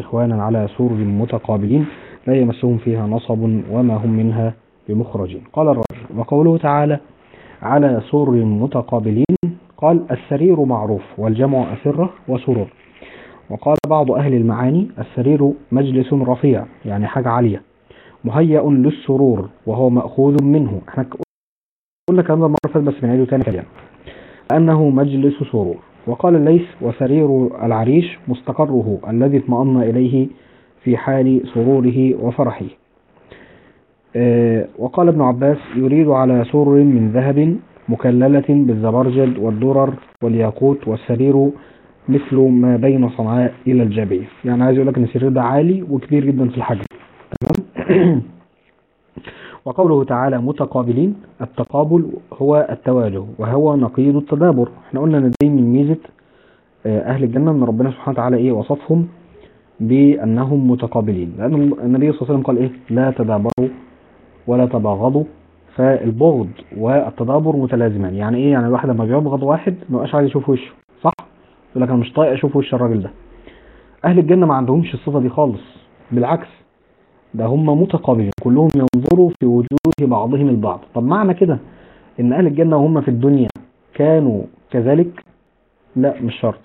إخوانا على سرر متقابلين لا يمسهم فيها نصب وما هم منها بمخرجين. قال الرجل وقوله تعالى على سرر متقابلين قال السرير معروف والجمع أسرة وسرر. وقال بعض أهل المعاني السرير مجلس رفيع يعني حاجة عالية مهيأ للسرور وهو مأخوذ منه. إحنا قلنا الكلام ده المرة بس بنعيده تاني كلام. أنه مجلس سرور. وقال الليث وسرير العريش مستقره الذي اطمأن إليه في حال سروره وفرحه. آه، وقال ابن عباس يريد على سرر من ذهب مكللة بالزبرجد والدرر والياقوت والسرير مثل ما بين صنعاء إلى الجبية يعني عايز يقول لك إن السرير ده عالي وكبير جدا في الحجم. تمام وقوله تعالى متقابلين التقابل هو التواجه وهو نقيض التدابر. إحنا قلنا إن دي من ميزة آه، أهل الجنة إن ربنا سبحانه وتعالى إيه وصفهم بأنهم متقابلين. لأن النبي صلى الله عليه وسلم قال إيه؟ لا تدابروا ولا تباغضوا فالبغض والتدابر متلازمان. يعني إيه؟ يعني الواحد لما بيبغض واحد ما يبقاش عايز يشوف وشه صح؟ يقول لك أنا مش طايق أشوف وش الراجل ده. أهل الجنة ما عندهمش الصفة دي خالص بالعكس. ده هم متقابلين كلهم ينظروا في وجوه بعضهم البعض. طب معنى كده إن أهل الجنة وهم في الدنيا كانوا كذلك؟ لا مش شرط.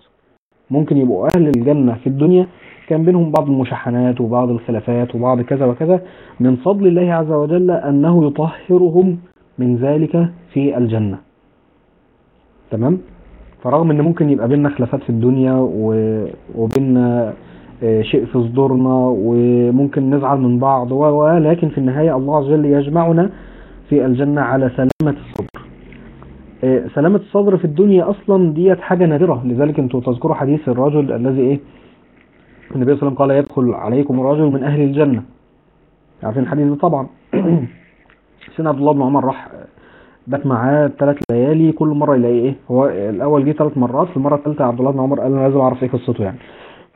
ممكن يبقوا أهل الجنة في الدنيا كان بينهم بعض المشاحنات وبعض الخلافات وبعض كذا وكذا من فضل الله عز وجل أنه يطهرهم من ذلك في الجنة. تمام؟ فرغم إن ممكن يبقى بيننا خلافات في الدنيا وبيننا شيء في صدورنا وممكن نزعل من بعض ولكن في النهاية الله عز وجل يجمعنا في الجنة على سلامة الصدر. آه، سلامة الصدر في الدنيا أصلا ديت حاجة نادرة. لذلك أنتوا تذكروا حديث الرجل الذي إيه؟ النبي صلى الله عليه وسلم قال يدخل عليكم رجل من أهل الجنة. عارفين الحديث ده طبعا. سيدنا عبد الله بن عمر راح بات معاه ثلاث ليالي كل مرة يلاقي إيه؟ هو الأول جه ثلاث مرات في المرة الثالثة عبد الله بن عمر قال أنا لازم أعرف إيه قصته يعني.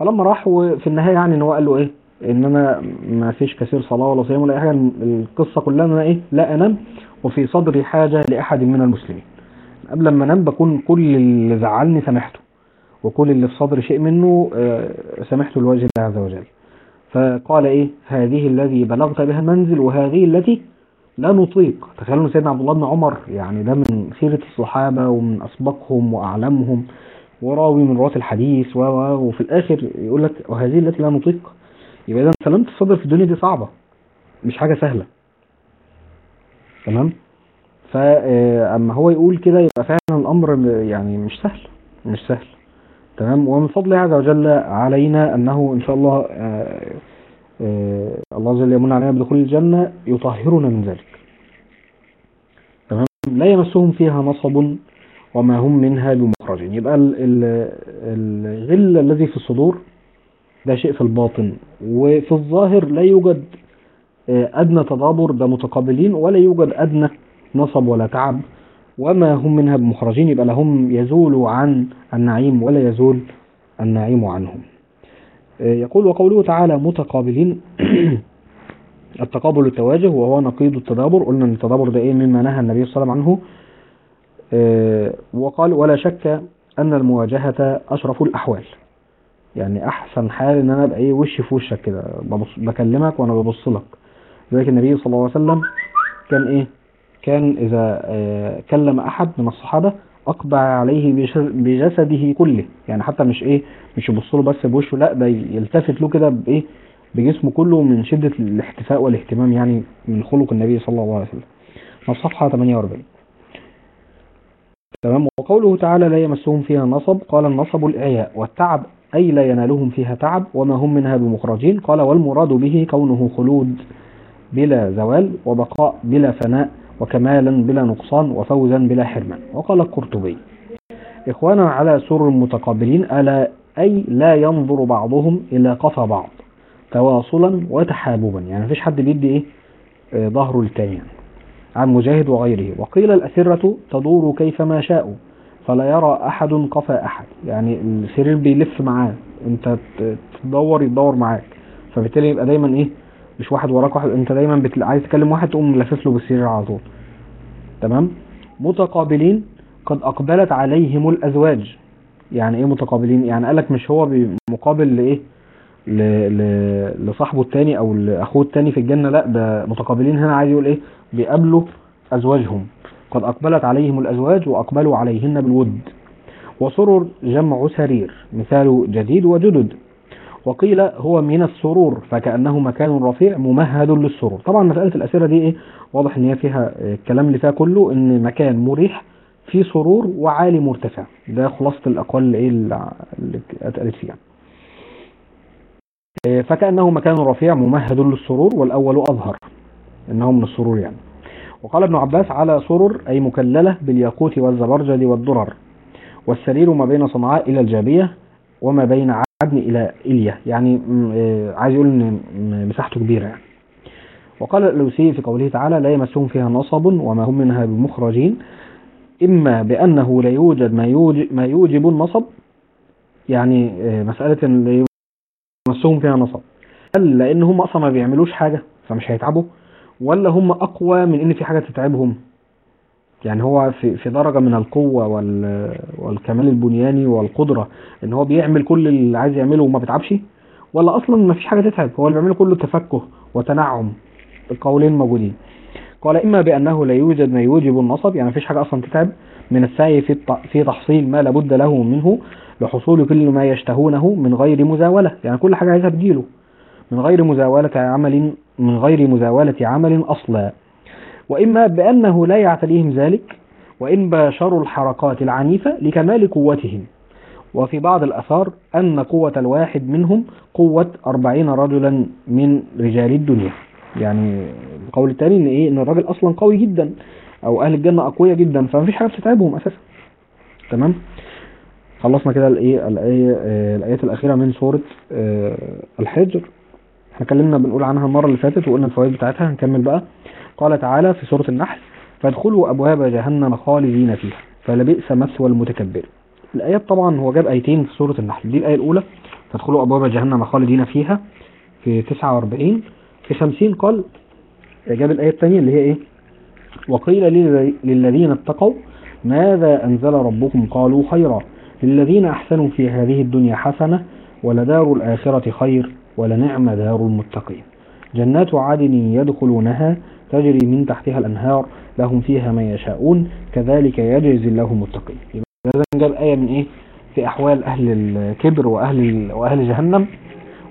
فلما راح وفي النهاية يعني إن هو قال له إيه؟ إن أنا ما فيش كثير صلاة ولا صيام ولا أي حاجة القصة كلها إن أنا إيه؟ لا أنام وفي صدري حاجة لأحد من المسلمين. قبل ما أنام بكون كل اللي زعلني سامحته وكل اللي في صدري شيء منه آه، سامحته لوجه الله عز وجل. فقال إيه؟ هذه الذي بلغت بها المنزل وهذه التي لا نطيق. تخيلوا سيدنا عبد الله بن عمر يعني ده من سيرة الصحابة ومن أسبقهم وأعلمهم. وراوي من رواة الحديث و وفي الآخر يقول لك وهذه التي لا نطيق يبقى إذا سلامة الصدر في الدنيا دي صعبة مش حاجة سهلة. تمام؟ فأما هو يقول كده يبقى فعلا الأمر يعني مش سهل مش سهل. تمام؟ ومن فضل عز وجل علينا أنه إن شاء الله آه، آه، الله عز وجل يمن علينا بدخول الجنة يطهرنا من ذلك. تمام؟ لا يمسهم فيها نصب وما هم منها بمخرجين يبقى ال- ال- الغل الذي في الصدور ده شيء في الباطن وفي الظاهر لا يوجد آه، أدنى تدابر ده متقابلين ولا يوجد أدنى نصب ولا تعب. وما هم منها بمخرجين يبقى لهم يزول عن النعيم ولا يزول النعيم عنهم. آه، يقول وقوله تعالى متقابلين. التقابل التواجه وهو نقيض التدابر. قلنا إن التدابر ده إيه؟ مما نهى النبي صلى الله عليه وسلم عنه. وقال ولا شك أن المواجهة أشرف الأحوال. يعني أحسن حال إن أنا ابقى إيه وشي في وشك كده بكلمك وأنا ببص لك. لذلك النبي صلى الله عليه وسلم كان إيه؟ كان إذا آه، كلم أحد من الصحابة أقبع عليه بجس- بجسده كله. يعني حتى مش إيه؟ مش يبص له بس بوشه لا ده يلتفت له كده بإيه؟ بجسمه كله من شدة الاحتفاء والاهتمام يعني من خلق النبي صلى الله عليه وسلم. في صفحة 48 تمام؟ وقوله تعالى لا يمسهم فيها نصب قال النصب الإعياء والتعب أي لا ينالهم فيها تعب وما هم منها بمخرجين. قال والمراد به كونه خلود بلا زوال وبقاء بلا فناء وكمالا بلا نقصان وفوزا بلا حرمان. وقال القرطبي إخوانا على سر متقابلين ألا أي لا ينظر بعضهم إلى قفا بعض تواصلا وتحاببا. يعني مفيش حد بيدي إيه؟ آه، ظهره للتاني. عن مجاهد وغيره. وقيل الأسرة تدور كيفما شاءوا فلا يرى أحد قفا أحد. يعني السرير بيلف معاه أنت ت- تدور يدور معاك. فبالتالي يبقى دايما إيه؟ مش واحد وراك واحد أنت دايما بتل... عايز تكلم واحد تقوم لافف له بالسرير على طول. تمام؟ متقابلين قد أقبلت عليهم الأزواج. يعني إيه متقابلين؟ يعني قالك مش هو مقابل لإيه؟ ل- ل- لصاحبه التاني أو لأخوه التاني في الجنة لا ده متقابلين هنا عايز يقول إيه؟ بيقابلوا أزواجهم. قد أقبلت عليهم الأزواج وأقبلوا عليهن بالود. وسرر جمع سرير مثال جديد وجدد. وقيل هو من السرور فكأنه مكان رفيع ممهد للسرور. طبعا مسألة الأسئلة دي إيه؟ واضح إن هي فيها آه، الكلام اللي فيها كله إن مكان مريح فيه سرور وعالي مرتفع. ده خلاصة الأقوال إيه؟ اللي أتقالت فيها. فكأنه مكان رفيع ممهد للسرور والأول أظهر إنه من السرور يعني. وقال ابن عباس على سرر أي مكللة بالياقوت والزبرجد والدرر والسرير ما بين صنعاء إلى الجابية وما بين عدن إلى إليا يعني آه، عايز يقول إن مساحته كبيرة يعني. وقال الألوسي في قوله تعالى لا يمسهم فيها نصب وما هم منها بمخرجين إما بأنه لا يوجد ما يوجب, ما يوجب النصب. يعني آه، مسألة يمسهم فيها نصب. هل لأن هم أصلا ما بيعملوش حاجة فمش هيتعبوا. ولا هم أقوى من إن في حاجة تتعبهم. يعني هو في في درجة من القوة وال والكمال البنياني والقدرة إن هو بيعمل كل اللي عايز يعمله وما بيتعبش. ولا أصلا ما فيش حاجة تتعب هو اللي بيعمله كله تفكه وتنعم القولين موجودين. قال إما بأنه لا يوجد ما يوجب النصب يعني مفيش حاجة أصلا تتعب من السعي في في تحصيل ما لابد له منه لحصول كل ما يشتهونه من غير مزاولة. يعني كل حاجة عايزها تجيله من غير مزاولة عمل من غير مزاولة عمل أصلا. وإما بأنه لا يعتريهم ذلك وإن باشروا الحركات العنيفة لكمال قوتهم. وفي بعض الأثار أن قوة الواحد منهم قوة أربعين رجلا من رجال الدنيا. يعني القول الثاني إن إيه؟ إن الراجل أصلا قوي جدا أو أهل الجنة أقوياء جدا. فمفيش حاجة بتتعبهم أساسا. تمام؟ خلصنا كده الإيه الآية آه، الآيات الأخيرة من سورة آه، الحجر. إحنا اتكلمنا بنقول عنها المرة اللي فاتت وقلنا الفوائد بتاعتها هنكمل بقى. قال تعالى في سورة النحل فادخلوا أبواب جهنم خالدين فيها فلبئس مثوى المتكبر. الآيات طبعا هو جاب آيتين في سورة النحل. دي الآية الأولى فادخلوا أبواب جهنم خالدين فيها في 49 في 50 قال جاب الآية الثانية اللي هي إيه؟ وقيل لل- للذين اتقوا ماذا أنزل ربكم؟ قالوا خيرا. للذين أحسنوا في هذه الدنيا حسنة ولدار الآخرة خير ولنعم دار المتقين. جنات عدن يدخلونها تجري من تحتها الأنهار لهم فيها ما يشاءون كذلك يجزي الله المتقين. لازم جاب آية من إيه؟ في أحوال أهل الكبر وأهل وأهل جهنم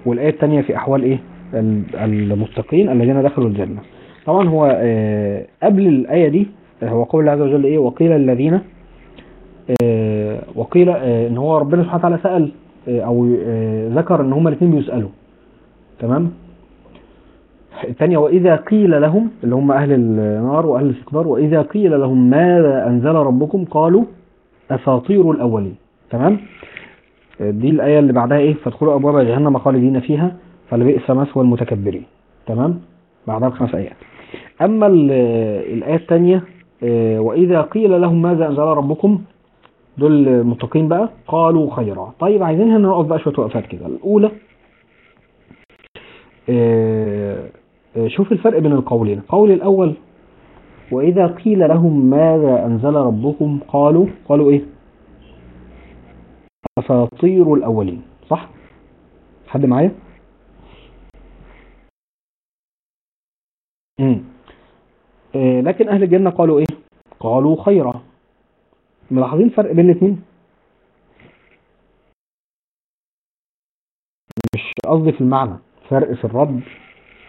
والآية الثانية في أحوال إيه؟ ال- المتقين الذين دخلوا الجنة. طبعا هو آه، قبل الآية دي هو قول الله عز وجل إيه؟ وقيل الذين آه، وقيل آه، إن هو ربنا سبحانه وتعالى سأل آه، أو آه، ذكر إن هما الاثنين بيسألوا. تمام؟ الثانية وإذا قيل لهم اللي هم أهل النار وأهل الاستكبار وإذا قيل لهم ماذا أنزل ربكم قالوا أساطير الأولين. تمام؟ دي الآية اللي بعدها إيه؟ فادخلوا أبواب جهنم خالدين فيها فلبئس مثوى المتكبرين. تمام؟ بعدها بخمس آيات. أما ال- الآية الثانية وإذا قيل لهم ماذا أنزل ربكم دول المتقين بقى؟ قالوا خيرا. طيب عايزين هنا نقف بقى شوية وقفات كده. الأولى آه، آه، شوف الفرق بين القولين. القول الأول وإذا قيل لهم ماذا أنزل ربكم قالوا قالوا إيه؟ أساطير الأولين. صح؟ حد معايا؟ مم. آه، لكن أهل الجنة قالوا إيه؟ قالوا خيرا. ملاحظين فرق بين الاثنين مش قصدي في المعنى فرق في الرد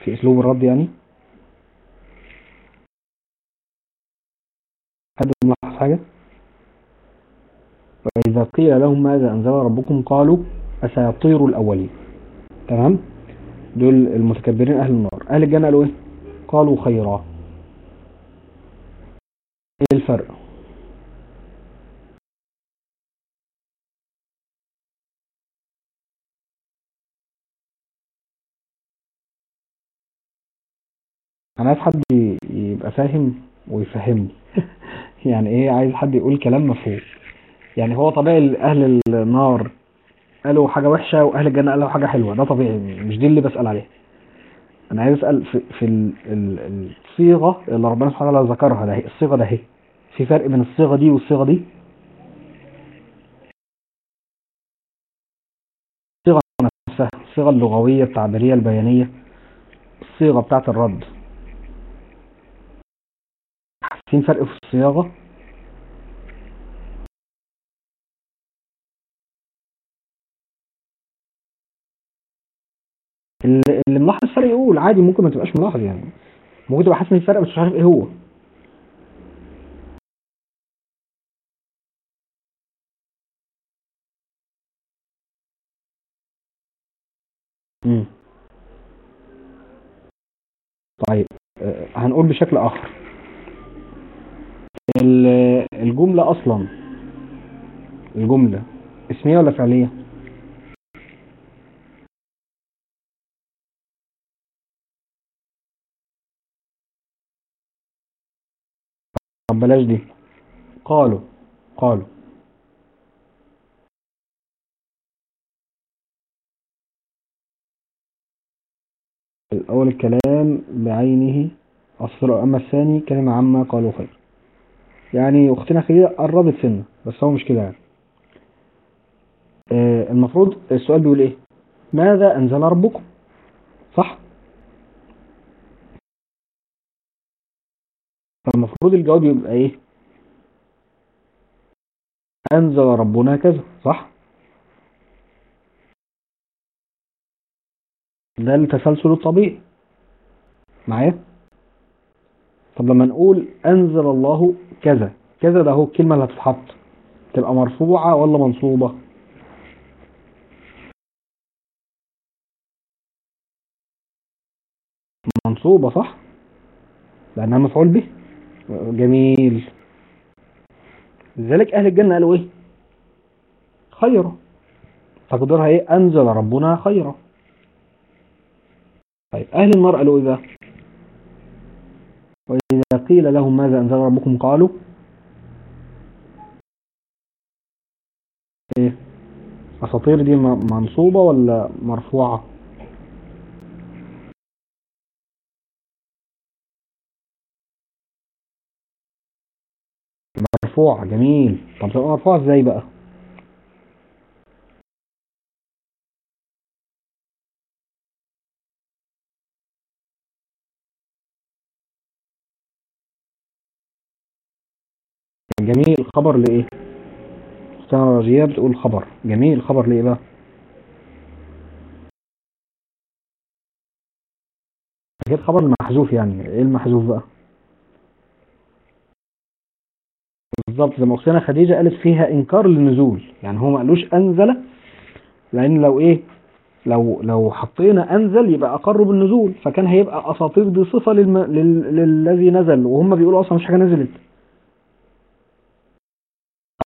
في أسلوب الرد يعني؟ حد ملاحظ حاجة؟ وإذا قيل لهم ماذا أنزل ربكم قالوا أساطير الأولين. تمام؟ دول المتكبرين أهل النار. أهل الجنة قالوا إيه؟ قالوا خيرا إيه الفرق أنا عايز حد يبقى فاهم ويفهمني. يعني إيه عايز حد يقول كلام مفهوم؟ يعني هو طبيعي أهل النار قالوا حاجة وحشة وأهل الجنة قالوا حاجة حلوة. ده طبيعي مش دي اللي بسأل عليها. أنا عايز أسأل في, في ال- ال- الصيغة اللي ربنا سبحانه وتعالى ذكرها ده الصيغة ده اهي في فرق بين الصيغة دي والصيغة دي؟ الصيغة نفسها الصيغة اللغوية التعبيرية البيانية الصيغة بتاعت الرد. حاسين فرق في الصياغة اللي ملاحظ فرق يقول عادي ممكن ما تبقاش ملاحظ يعني. ممكن تبقى حاسس إن في فرق بس مش عارف إيه هو. طيب آه، هنقول بشكل ال- الجملة أصلا. الجملة. اسمية ولا فعلية؟ طب بلاش دي. قالوا. قالوا. الأول الكلام بعينه. أصفر أما الثاني كلمة عامة قالوا خير. يعني أختنا خديجة قربت سنة بس هو مش كده يعني. آه، المفروض السؤال بيقول إيه؟ ماذا أنزل ربكم صح؟ فالمفروض الجواب يبقى إيه؟ أنزل ربنا كذا صح؟ ده التسلسل الطبيعي. معايا؟ طب لما نقول أنزل الله كذا كذا ده هو الكلمة اللي هتتحط. تبقى مرفوعة ولا منصوبة؟ منصوبة صح؟ لأنها مفعول به. جميل. لذلك أهل الجنة قالوا إيه؟ خيرا. تقديرها إيه؟ أنزل ربنا خيرا. طيب أهل النار قالوا إيه بقى؟ وإذا قيل لهم ماذا أنزل ربكم قالوا إيه؟ أساطير دي منصوبة ولا مرفوعة؟ مرفوعة جميل. طب تبقى مرفوعة إزاي بقى؟ جميل خبر لإيه؟ أختنا راجية بتقول خبر. جميل خبر لإيه بقى؟ أكيد خبر محذوف يعني. إيه المحذوف بقى؟ بالظبط. زي ما أختنا خديجة قالت فيها إنكار للنزول. يعني هو ما قالوش أنزل لأن لو إيه؟ لو لو حطينا أنزل يبقى أقر بالنزول. فكان هيبقى أساطير دي صفة للم... لل... للذي نزل. وهم بيقولوا أصلا مش حاجة نزلت.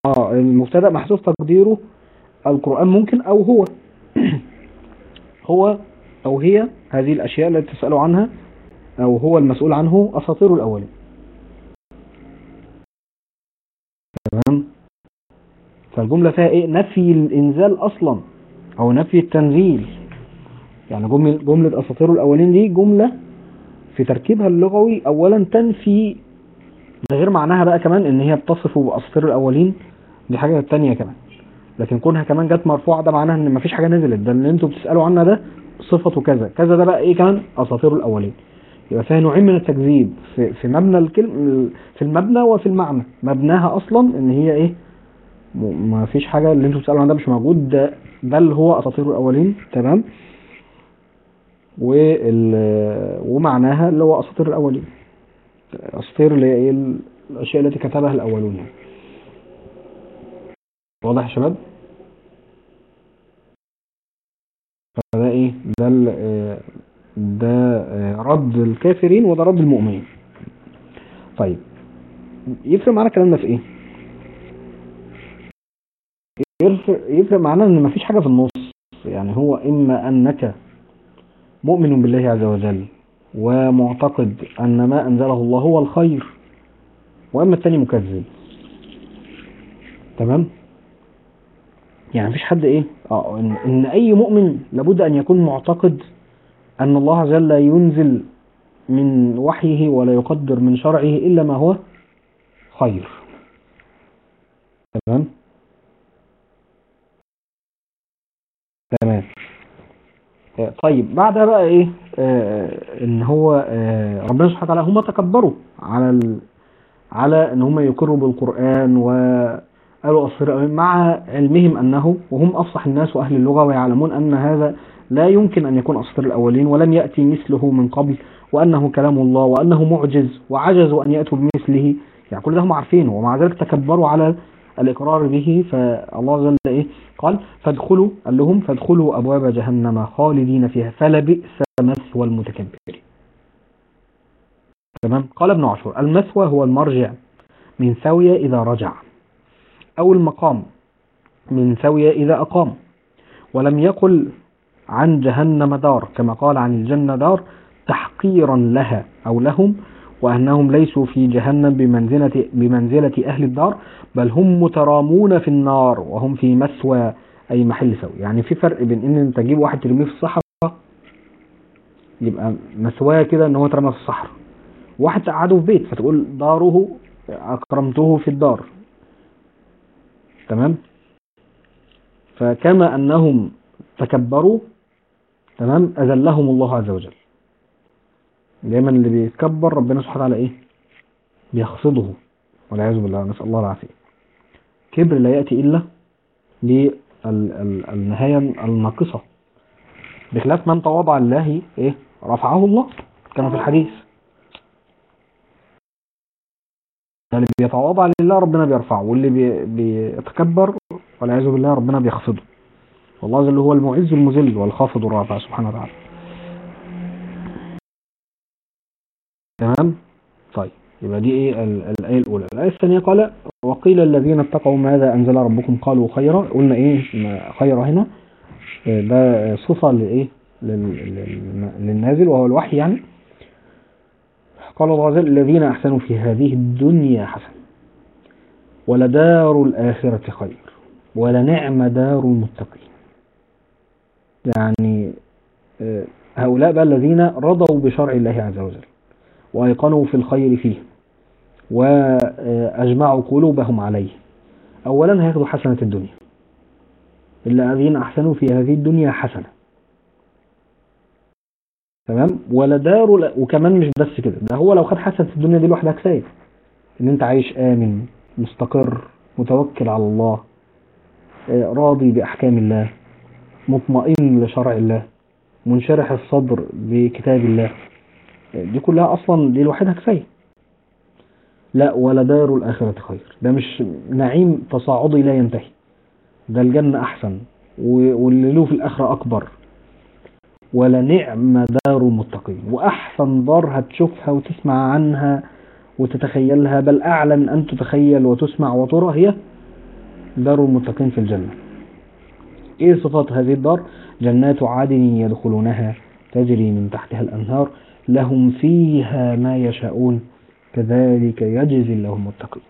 آه المبتدأ محذوف تقديره القرآن ممكن أو هو. هو أو هي هذه الأشياء التي تسألوا عنها أو هو المسؤول عنه أساطير الأولين. تمام؟ فالجملة فيها إيه؟ نفي الإنزال أصلا أو نفي التنزيل. يعني جملة, جملة أساطير الأولين دي جملة في تركيبها اللغوي أولا تنفي ده غير معناها بقى كمان إن هي بتصف بأساطير الأولين دي حاجة تانية كمان. لكن كونها كمان جت مرفوعة ده معناها إن مفيش حاجة نزلت. ده اللي أنتوا بتسألوا عنها ده صفته كذا. كذا ده بقى إيه كمان؟ أساطير الأولين. يبقى فيها نوعين من التكذيب في, في مبنى الكلم في المبنى وفي المعنى. مبناها أصلا إن هي م- ما فيش حاجة اللي أنتوا بتسألوا عنها ده مش موجود. ده بل هو أساطير الأولين. تمام؟ وال ومعناها اللي هو أساطير الأولين. أساطير اللي هي إيه؟ ال- الأشياء التي كتبها الأولون. يعني واضح يا شباب؟ فده إيه؟ ده آه، ده آه، رد الكافرين وده رد المؤمنين. طيب يفرق معانا الكلام ده في إيه؟ يفرق, معانا إن مفيش حاجة في النص. يعني هو إما أنك مؤمن بالله عز وجل ومعتقد أن ما أنزله الله هو الخير وإما التاني مكذب. تمام؟ يعني مفيش حد إيه آه إن, إن أي مؤمن لابد أن يكون معتقد أن الله عز وجل لا ينزل من وحيه ولا يقدر من شرعه إلا ما هو خير. تمام؟ تمام. آه، طيب بعدها بقى إيه آه إن هو آه ربنا سبحانه وتعالى هم تكبروا على ال... على إن هم يقروا بالقرآن وقالوا أصير مع علمهم أنه وهم أفصح الناس وأهل اللغة ويعلمون أن هذا لا يمكن أن يكون أساطير الأولين ولم يأتي مثله من قبل وأنه كلام الله وأنه معجز وعجزوا أن يأتوا بمثله. يعني كل ده هم عارفينه ومع ذلك تكبروا على الإقرار به. فالله جل إيه؟ قال فادخلوا قال لهم فادخلوا أبواب جهنم خالدين فيها فلبئس مثوى المتكبرين تمام؟ قال ابن عاشور المثوى هو المرجع من ثوية إذا رجع. أو المقام من ثوية إذا أقام ولم يقل عن جهنم دار كما قال عن الجنة دار تحقيرا لها أو لهم وأنهم ليسوا في جهنم بمنزلة, بمنزلة أهل الدار بل هم مترامون في النار وهم في مسوى أي محل سوي يعني في فرق بين إن أنت تجيب واحد ترميه في الصحراء يبقى مسواه كده إن هو اترمى في الصحراء. واحد تقعده في بيت فتقول داره أكرمته في الدار. تمام؟ فكما أنهم تكبروا تمام؟ أذلهم الله عز وجل. دايما اللي بيتكبر ربنا سبحانه وتعالى إيه؟ بيخفضه والعياذ بالله نسأل الله العافية. كبر لا يأتي إلا للنهاية الناقصة. بخلاف من تواضع لله إيه؟ رفعه الله كما في الحديث. اللي بيتواضع لله ربنا بيرفعه واللي بي بيتكبر والعياذ بالله ربنا بيخفضه. والله جل هو المعز المذل والخافض الرافع سبحانه وتعالى. تمام؟ طيب يبقى دي إيه؟ الآية الأولى. الآية الثانية قال وقيل الذين اتقوا ماذا أنزل ربكم؟ قالوا خيرا. قلنا إيه؟ خيرا هنا. ده صفة لإيه؟ للنازل وهو الوحي يعني. قال الله عز وجل الذين أحسنوا في هذه الدنيا حسن ولدار الآخرة خير ولنعم دار المتقين. يعني هؤلاء بقى الذين رضوا بشرع الله عز وجل وأيقنوا في الخير فيه وأجمعوا قلوبهم عليه. أولا هياخدوا حسنة الدنيا. الذين أحسنوا في هذه الدنيا حسنة. تمام؟ ولدار وكمان مش بس كده ده هو لو خد حسنة الدنيا دي لوحدها كفاية. إن أنت عايش آمن مستقر متوكل على الله راضي بأحكام الله مطمئن لشرع الله منشرح الصدر بكتاب الله دي كلها أصلا دي لوحدها كفاية. لا ولا دار الآخرة خير. ده مش نعيم تصاعدي لا ينتهي. ده الجنة أحسن واللي له في الآخرة أكبر. ولا نعم دار المتقين. وأحسن دار هتشوفها وتسمع عنها وتتخيلها بل أعلى من أن تتخيل وتسمع وترى هي دار المتقين في الجنة. إيه صفات هذه الدار؟ جنات عدن يدخلونها تجري من تحتها الأنهار لهم فيها ما يشاءون كذلك يجزي الله المتقين.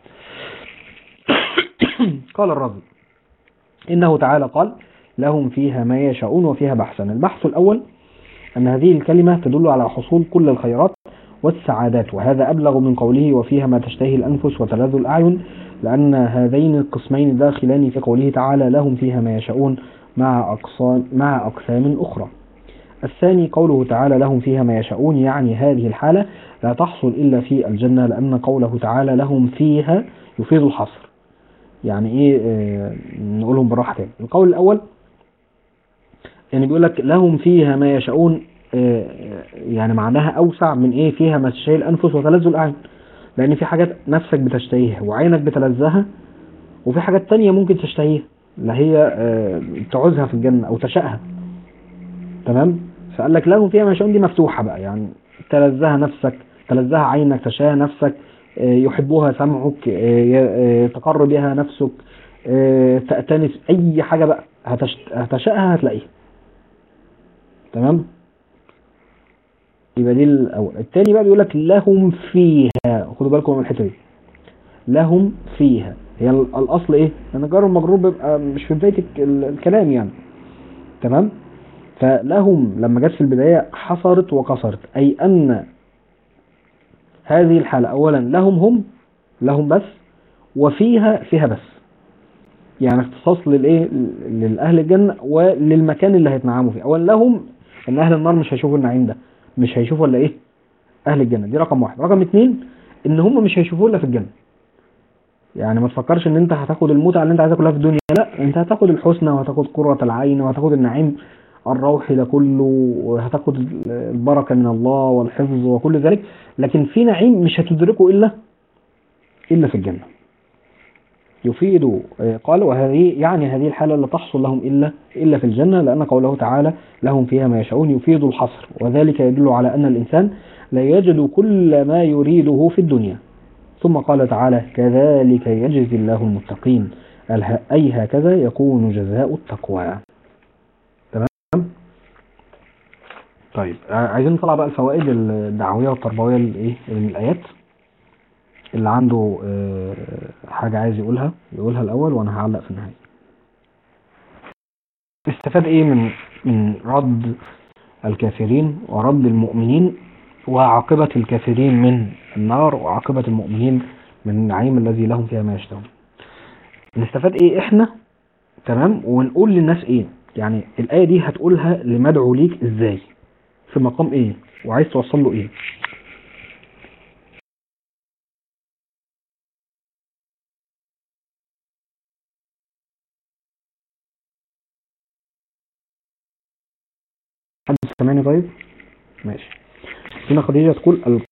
قال الرجل إنه تعالى قال لهم فيها ما يشاءون وفيها بحثا البحث الأول أن هذه الكلمة تدل على حصول كل الخيرات والسعادات وهذا أبلغ من قوله وفيها ما تشتهي الأنفس وتلذ الأعين لأن هذين القسمين داخلان في قوله تعالى لهم فيها ما يشاءون مع أقسام, مع أقسام أخرى. الثاني قوله تعالى لهم فيها ما يشاءون يعني هذه الحالة لا تحصل إلا في الجنة لأن قوله تعالى لهم فيها يفيد الحصر. يعني إيه؟ آه نقولهم بالراحة تاني. القول الأول يعني بيقول لك لهم فيها ما يشاءون آه يعني معناها أوسع من إيه؟ فيها ما تشتهي الأنفس وتلذ الأعين. لأن في حاجات نفسك بتشتهيها وعينك بتلذها وفي حاجات تانية ممكن تشتهيها اللي هي آه تعوزها في الجنة أو تشاءها تمام؟ فقال لك لهم فيها ما يشاءون دي مفتوحة بقى يعني تلذها نفسك تلذها عينك تشاء نفسك يحبها سمعك تقر بها نفسك تأتنس أي حاجة بقى هتشاءها هتلاقيها. تمام؟ يبقى دي الأول. التاني بقى بيقول لك لهم فيها. خدوا بالكم من الحتة دي. لهم فيها. هي الأصل إيه؟ لأن جار المجرور بيبقى مش في بداية الكلام يعني. تمام؟ فلهم لما جت في البداية حصرت وقصرت أي أن هذه الحالة أولا لهم هم لهم بس وفيها فيها بس. يعني اختصاص للإيه؟ للأهل الجنة وللمكان اللي هيتنعموا فيه. أولا لهم إن أهل النار مش هيشوفوا النعيم ده. مش هيشوفوا إلا إيه؟ أهل الجنة. دي رقم واحد. رقم اتنين إن هم مش هيشوفوه إلا في الجنة. يعني ما تفكرش إن أنت هتاخد المتعة اللي أنت عايزها كلها في الدنيا. لا أنت هتاخد الحسنى وهتاخد قرة العين وهتاخد النعيم الروحي ده كله وهتاخد البركة من الله والحفظ وكل ذلك. لكن في نعيم مش هتدركه إلا إلا في الجنة. يفيد آه، قال وهذه يعني هذه الحالة لا تحصل لهم إلا إلا في الجنة لأن قوله تعالى لهم فيها ما يشاءون يفيد الحصر. وذلك يدل على أن الإنسان لا يجد كل ما يريده في الدنيا. ثم قال تعالى كذلك يجزي الله المتقين. أي هكذا يكون جزاء التقوى. تمام؟ طيب ع- عايزين نطلع بقى الفوائد الدعوية والتربوية لإيه من الآيات. اللي عنده آه، حاجة عايز يقولها يقولها الأول وأنا هعلق في النهاية. استفاد إيه من من رد الكافرين ورد المؤمنين وعاقبة الكافرين من النار وعاقبة المؤمنين من النعيم الذي لهم فيها ما يشتهون؟ نستفاد إيه إحنا؟ تمام؟ ونقول للناس إيه؟ يعني الآية دي هتقولها لمدعو ليك إزاي؟ في مقام إيه؟ وعايز توصل له إيه؟ حد سامعني طيب ماشي. هنا خديجة تقول ال...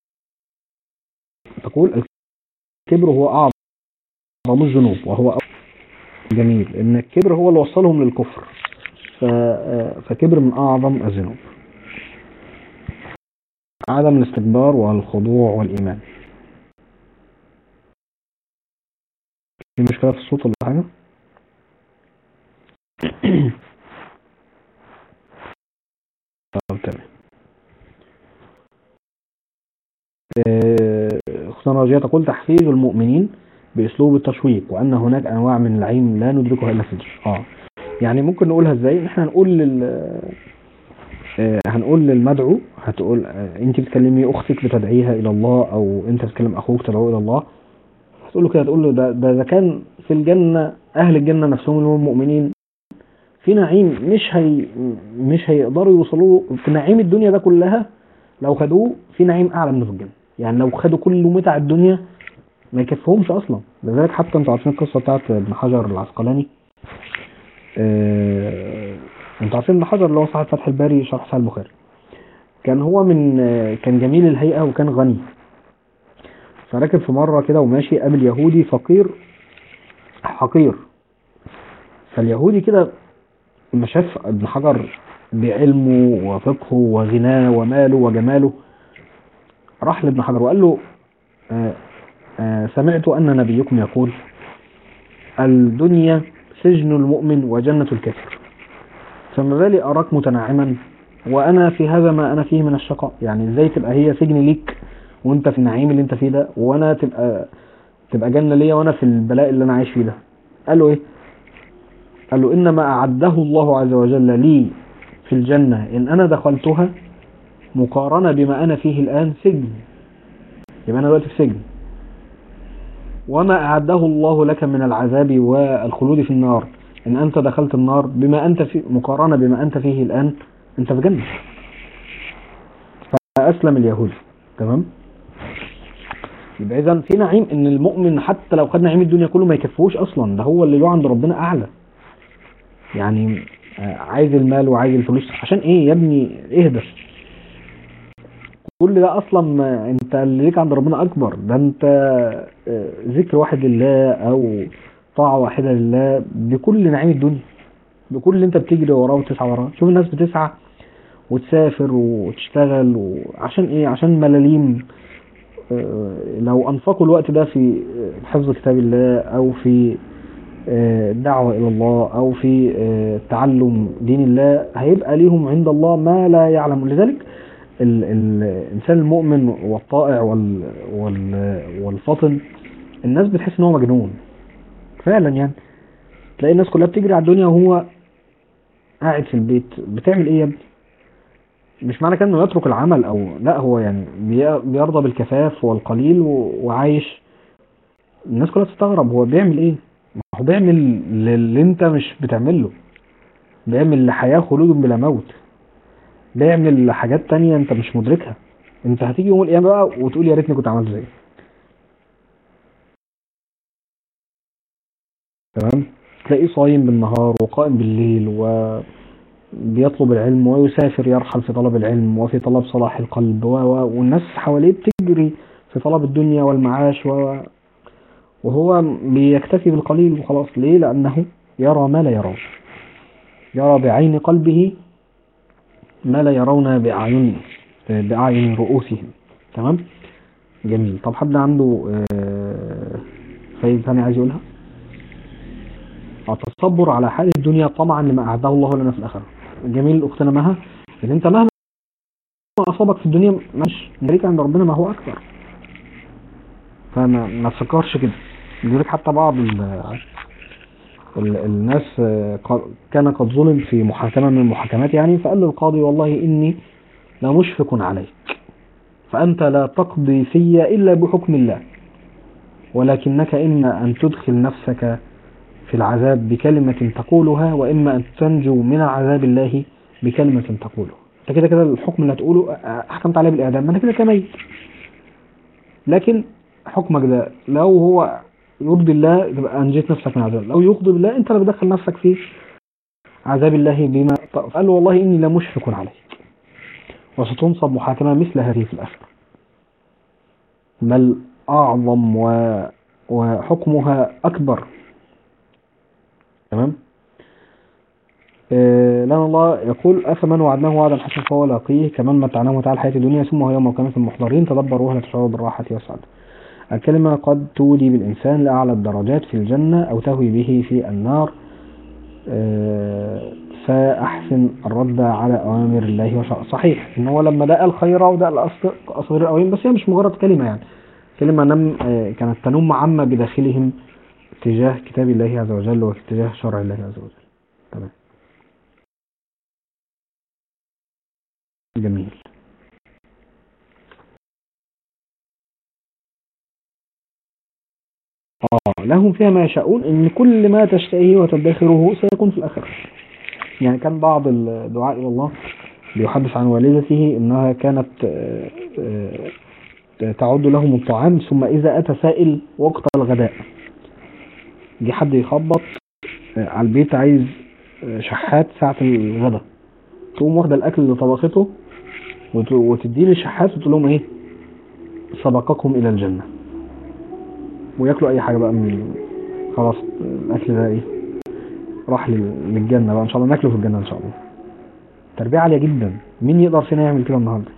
تقول الكبر هو أعظم الذنوب وهو أعظم جميل. إن الكبر هو اللي وصلهم للكفر. ف... فكبر من أعظم الذنوب. عدم الاستكبار والخضوع والإيمان. في مشكلة في الصوت ولا حاجة؟ طب تمام اختنا راجية تقول تحفيز المؤمنين بأسلوب التشويق وأن هناك أنواع من النعيم لا ندركها إلا في. آه. يعني ممكن نقولها إزاي؟ إحنا هنقول لل آه، هنقول للمدعو هتقول آه، أنت بتكلمي أختك بتدعيها إلى الله أو أنت بتكلم أخوك تدعوه إلى الله. هتقول له كده تقول له ده ده إذا كان في الجنة أهل الجنة نفسهم اللي هم المؤمنين في نعيم مش هي مش هيقدروا يوصلوا في نعيم الدنيا ده كلها لو خدوه في نعيم أعلى منه في الجنة. يعني لو خدوا كل متع الدنيا ما يكفهمش أصلا. لذلك حتى أنتوا عارفين القصة بتاعت ابن حجر العسقلاني؟ آه، أنتوا عارفين ابن حجر اللي هو صاحب فتح الباري شرح صحيح البخاري. كان هو من كان جميل الهيئة وكان غني. فراكب في مرة كده وماشي قابل يهودي فقير حقير. فاليهودي كده لما شاف ابن حجر بعلمه وفقهه وغناه وماله وجماله راح لابن حجر وقال له آه آه سمعت أن نبيكم يقول الدنيا سجن المؤمن وجنة الكافر. فما بالي أراك متنعما وأنا في هذا ما أنا فيه من الشقاء. يعني إزاي تبقى هي سجن ليك وأنت في النعيم اللي أنت فيه ده وأنا تبقى تبقى جنة ليا وأنا في البلاء اللي أنا عايش فيه ده. قال له إيه؟ قال له إنما أعده الله عز وجل لي في الجنة إن أنا دخلتها مقارنة بما أنا فيه الآن سجن. يبقى أنا دلوقتي في سجن. وما أعده الله لك من العذاب والخلود في النار. إن أنت دخلت النار بما أنت في مقارنة بما أنت فيه الآن أنت في جنة. فأسلم اليهودي تمام؟ يبقى إذا في نعيم إن المؤمن حتى لو خد نعيم الدنيا كله ما يكفوش أصلا. ده هو اللي له عند ربنا أعلى. يعني آه، عايز المال وعايز الفلوس. عشان إيه يا ابني؟ اهدى. كل ده أصلا أنت اللي ليك عند ربنا أكبر. ده أنت آه، ذكر واحد لله أو طاعة واحدة لله بكل نعيم الدنيا. بكل اللي أنت بتجري وراه وتسعى وراه. شوف الناس بتسعى وتسافر وتشتغل وعشان إيه؟ عشان ملاليم. آه، لو أنفقوا الوقت ده في آه، حفظ كتاب الله أو في الدعوة إلى الله أو في تعلم دين الله هيبقى ليهم عند الله ما لا يعلم لذلك ال- ال- الإنسان المؤمن والطائع وال وال والفطن الناس بتحس إن هو مجنون. فعلا يعني. تلاقي الناس كلها بتجري على الدنيا وهو قاعد في البيت. بتعمل إيه يا ابني؟ مش معنى كده إنه يترك العمل أو لا هو يعني بي- بيرضى بالكفاف والقليل وعايش. الناس كلها تستغرب هو بيعمل إيه؟ ما هو بيعمل للي أنت مش بتعمله. بيعمل لحياة خلود بلا موت. ده يعمل حاجات تانية انت مش مدركها. انت هتيجي يوم القيامة بقى وتقول يا ريتني كنت عملت زيه تمام؟ تلاقيه صايم بالنهار وقائم بالليل وبيطلب العلم ويسافر يرحل في طلب العلم وفي طلب صلاح القلب و... و... والناس حواليه بتجري في طلب الدنيا والمعاش و... وهو بيكتفي بالقليل وخلاص. ليه؟ لأنه يرى ما لا يرون يرى بعين قلبه ما لا يرون بأعين بأعين رؤوسهم. تمام؟ جميل. طب حد عنده آه، فايدة ثانية عايز يقولها؟ التصبر على حال الدنيا طمعا لما أعده الله لنا في الآخرة. جميل أختنا مها. إن أنت مهما أصابك في الدنيا مش نريك عند ربنا ما هو أكثر. فما ما تفكرش كده. لذلك حتى بعض الناس كان قد ظلم في محاكمة من المحاكمات يعني فقال للقاضي والله إني لمشفق عليك فأنت لا تقضي في إلا بحكم الله ولكنك إما أن تدخل نفسك في العذاب بكلمة تقولها وإما أن تنجو من عذاب الله بكلمة تقولها. أنت كده كده الحكم اللي هتقوله حكمت عليه بالإعدام ما أنت كده كميت لكن حكمك ده لو هو يرضي الله تبقى أنجيت نفسك من عذاب. لو يغضب الله أنت اللي بتدخل نفسك في عذاب الله بما قال له والله إني لمشفق عليك وستنصب محاكمة مثل هذه في الآخرة. بل أعظم و... وحكمها أكبر؟ تمام؟ آه، لأن الله يقول أفمن وعدناه وعدا حسنا فهو لاقيه كمن متعناه متاع الحياة الدنيا ثم هو يوم القيامة المحضرين تدبروها لتشعروا بالراحة والسعادة؟ الكلمة قد تولي بالإنسان لأعلى الدرجات في الجنة أو تهوي به في النار. آه، فأحسن الرد على أوامر الله وشرع. صحيح إن هو لما دقى الخير ودقى الأص- أصغر الأوين بس هي مش مجرد كلمة يعني. كلمة نم آه، كانت تنم عامة بداخلهم تجاه كتاب الله عز وجل واتجاه شرع الله عز وجل. تمام. جميل. آه لهم فيها ما يشاءون إن كل ما تشتهيه وتدخره سيكون في الآخرة. يعني كان بعض الدعاء إلى الله بيحدث عن والدته إنها كانت آه، آه، تعد لهم الطعام ثم إذا أتى سائل وقت الغداء. جه حد يخبط آه، على البيت عايز شحات ساعة الغداء. تقوم واخدة الأكل اللي طبخته وت- وتديه للشحات وتقول لهم إيه؟ سبقكم إلى الجنة. وياكلوا أي حاجة بقى من خلاص الأكل ده إيه راح لل- للجنة بقى إن شاء الله ناكله في الجنة إن شاء الله. تربية عالية جدا. مين يقدر فينا يعمل كده النهارده؟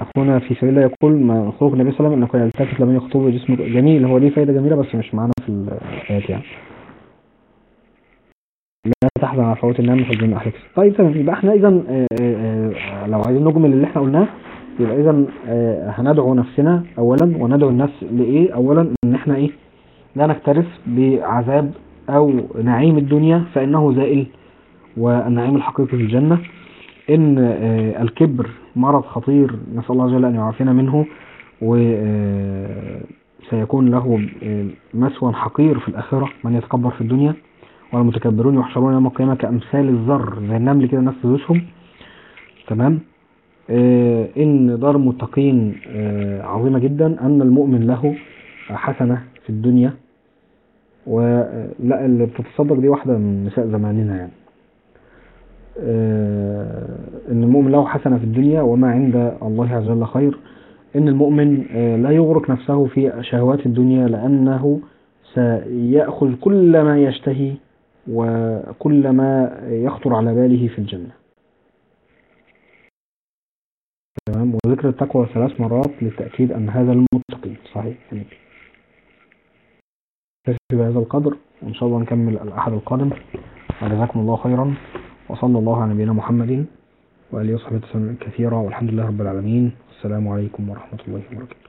أخونا في سبيل الله يقول ما خلق النبي صلى الله عليه وسلم أنه يلتفت لمن يخطب جسمه جميل هو دي فايدة جميلة بس مش معانا في الآيات يعني. تحزن على فوات النعم في الجنة أحلك طيب تمام يبقى إحنا إذا لو عايزين نجمل اللي إحنا قلناه يبقى إذا هندعو نفسنا أولا وندعو الناس لإيه؟ أولا إن إحنا إيه؟ لا نكترث بعذاب أو نعيم الدنيا فإنه زائل والنعيم الحقيقي في الجنة. آه، الكبر مرض خطير نسأل الله جل أن يعافينا منه وسيكون له آه، مسوى حقير في الآخرة من يتكبر في الدنيا. والمتكبرون يحشرون يوم القيامة كأمثال الذر زي النمل كده الناس تدوسهم. تمام؟ آه، إن دار المتقين آه، عظيمة جدا أن المؤمن له حسنة في الدنيا. ولا اللي بتتصدق دي واحدة من نساء زماننا يعني. آه، إن المؤمن له حسنة في الدنيا وما عند الله عز وجل خير. إن المؤمن آه، لا يغرق نفسه في شهوات الدنيا لأنه سيأخذ كل ما يشتهي وكل ما يخطر على باله في الجنة. تمام؟ وذكر التقوى ثلاث مرات للتأكيد أن هذا المتقين صحيح جميل. نكتفي بهذا القدر وإن شاء الله نكمل الأحد القادم. وجزاكم الله خيرا وصلى الله على نبينا محمد وآله وصحبه وسلم كثيرا والحمد لله رب العالمين. والسلام عليكم ورحمة الله وبركاته.